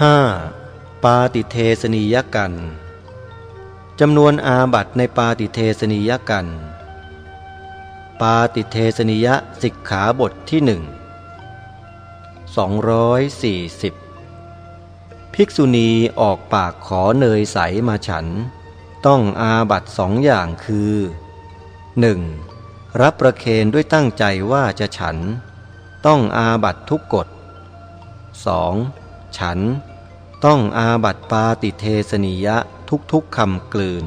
5. ปาติเทสนียกันจำนวนอาบัตในปาติเทสนียกัน ปาติเทสนิยสิกขาบทที่หนึ่ง240 ภิกษุณีออกปากขอเนยใสมาฉัน ต้องอาบัตสองอย่างคือ 1. รับประเคนด้วยตั้งใจว่าจะฉัน ต้องอาบัตทุกกฎ 2. ฉัน ต้องอาบัตปาติเทสนิยะทุกๆคำกลืน